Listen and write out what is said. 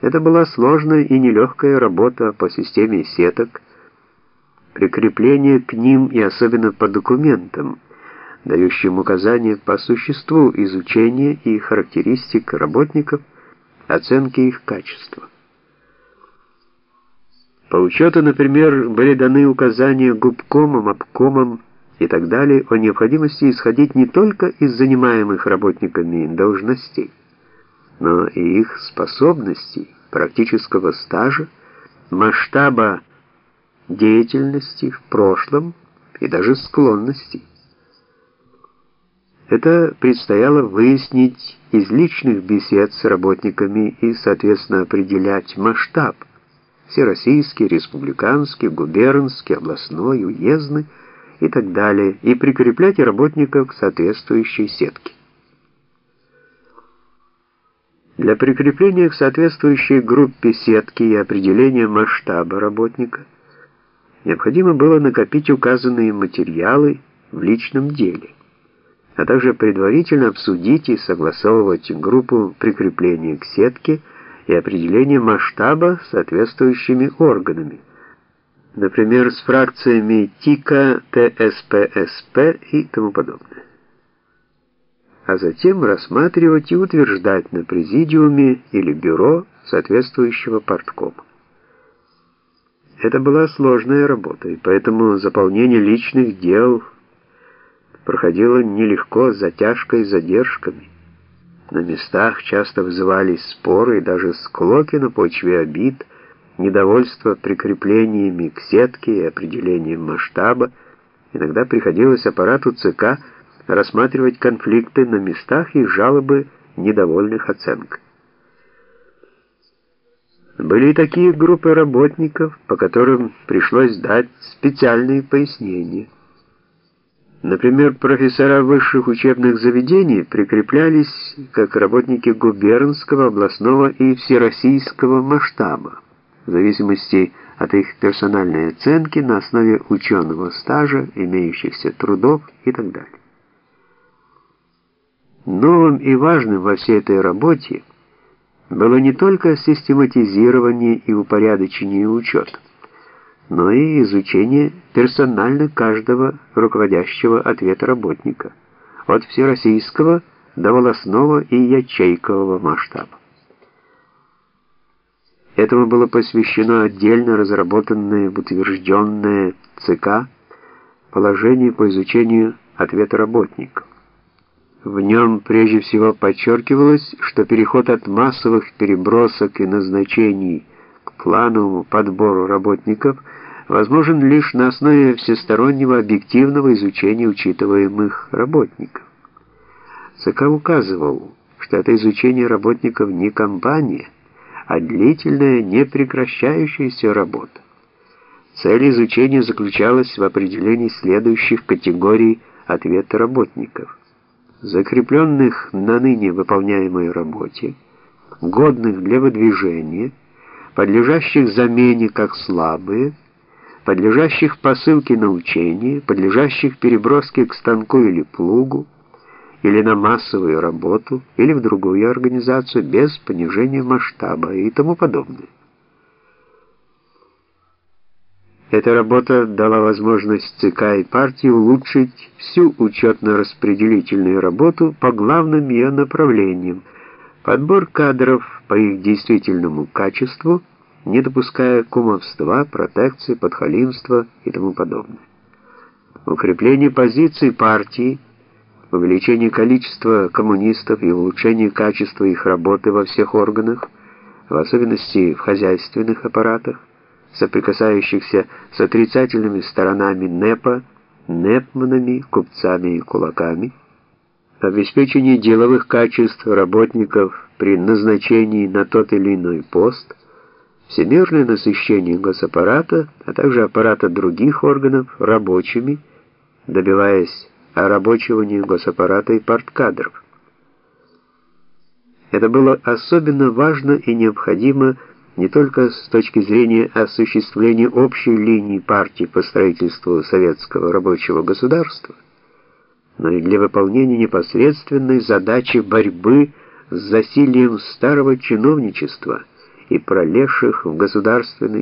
Это была сложная и нелегкая работа по системе сеток, прикрепление к ним и особенно по документам, дающим указания по существу изучения и характеристик работников, оценки их качества. По учету, например, были даны указания губкомам, обкомам и так далее о необходимости исходить не только из занимаемых работниками должностей, но и их способностей, практического стажа, масштаба деятельности в прошлом и даже склонностей. Это предстояло выяснить из личных бесед с работниками и, соответственно, определять масштаб всероссийский, республиканский, губернский, областной, уездный и так далее, и прикреплять работников к соответствующей сетке. Для прикрепления к соответствующей группе сетки и определения масштаба работника необходимо было накопить указанные материалы в личном деле, а также предварительно обсудить и согласовывать группу прикрепления к сетке и определения масштаба соответствующими органами, например, с фракциями ТИКа, ТСПСП и тому подобное а затем рассматривать и утверждать на президиуме или бюро соответствующего порткома. Это была сложная работа, и поэтому заполнение личных дел проходило нелегко, с затяжкой, задержками. На местах часто вызывались споры и даже склоки на почве обид, недовольство прикреплениями к сетке и определением масштаба. Иногда приходилось аппарату ЦК рассматривать конфликты на местах и жалобы недовольных оценок. Были и такие группы работников, по которым пришлось дать специальные пояснения. Например, профессора высших учебных заведений прикреплялись как работники губернского, областного и всероссийского масштаба, в зависимости от их персональной оценки на основе ученого стажа, имеющихся трудов и так далее. Новым и важным во всей этой работе было не только систематизирование и упорядочение учета, но и изучение персонально каждого руководящего ответа работника, от всероссийского до волосного и ячейкового масштаба. Этому было посвящено отдельно разработанное утвержденное ЦК положение по изучению ответа работников. В нем прежде всего подчеркивалось, что переход от массовых перебросок и назначений к плановому подбору работников возможен лишь на основе всестороннего объективного изучения учитываемых работников. ЦК указывал, что это изучение работников не компания, а длительная, непрекращающаяся работа. Цель изучения заключалась в определении следующих категорий ответа работников закрепленных на ныне выполняемой работе, годных для выдвижения, подлежащих замене как слабые, подлежащих посылке на учение, подлежащих переброске к станку или плугу, или на массовую работу, или в другую организацию без понижения масштаба и тому подобное. Эта работа дала возможность ЦК и партии улучшить всю учетно-распределительную работу по главным ее направлениям, подбор кадров по их действительному качеству, не допуская кумовства, протекции, подхалимства и тому подобное. Укрепление позиций партии, увеличение количества коммунистов и улучшение качества их работы во всех органах, в особенности в хозяйственных аппаратах, соприкасающихся с отрицательными сторонами НЭПа, НЭПманами, купцами и кулаками, обеспечение деловых качеств работников при назначении на тот или иной пост, всемирное насыщение госаппарата, а также аппарата других органов рабочими, добиваясь орабочивания госаппарата и парткадров. Это было особенно важно и необходимо не только с точки зрения осуществления общей линии партии по строительству советского рабочего государства, но и для выполнения непосредственной задачи борьбы с засилием старого чиновничества и пролезших в государственный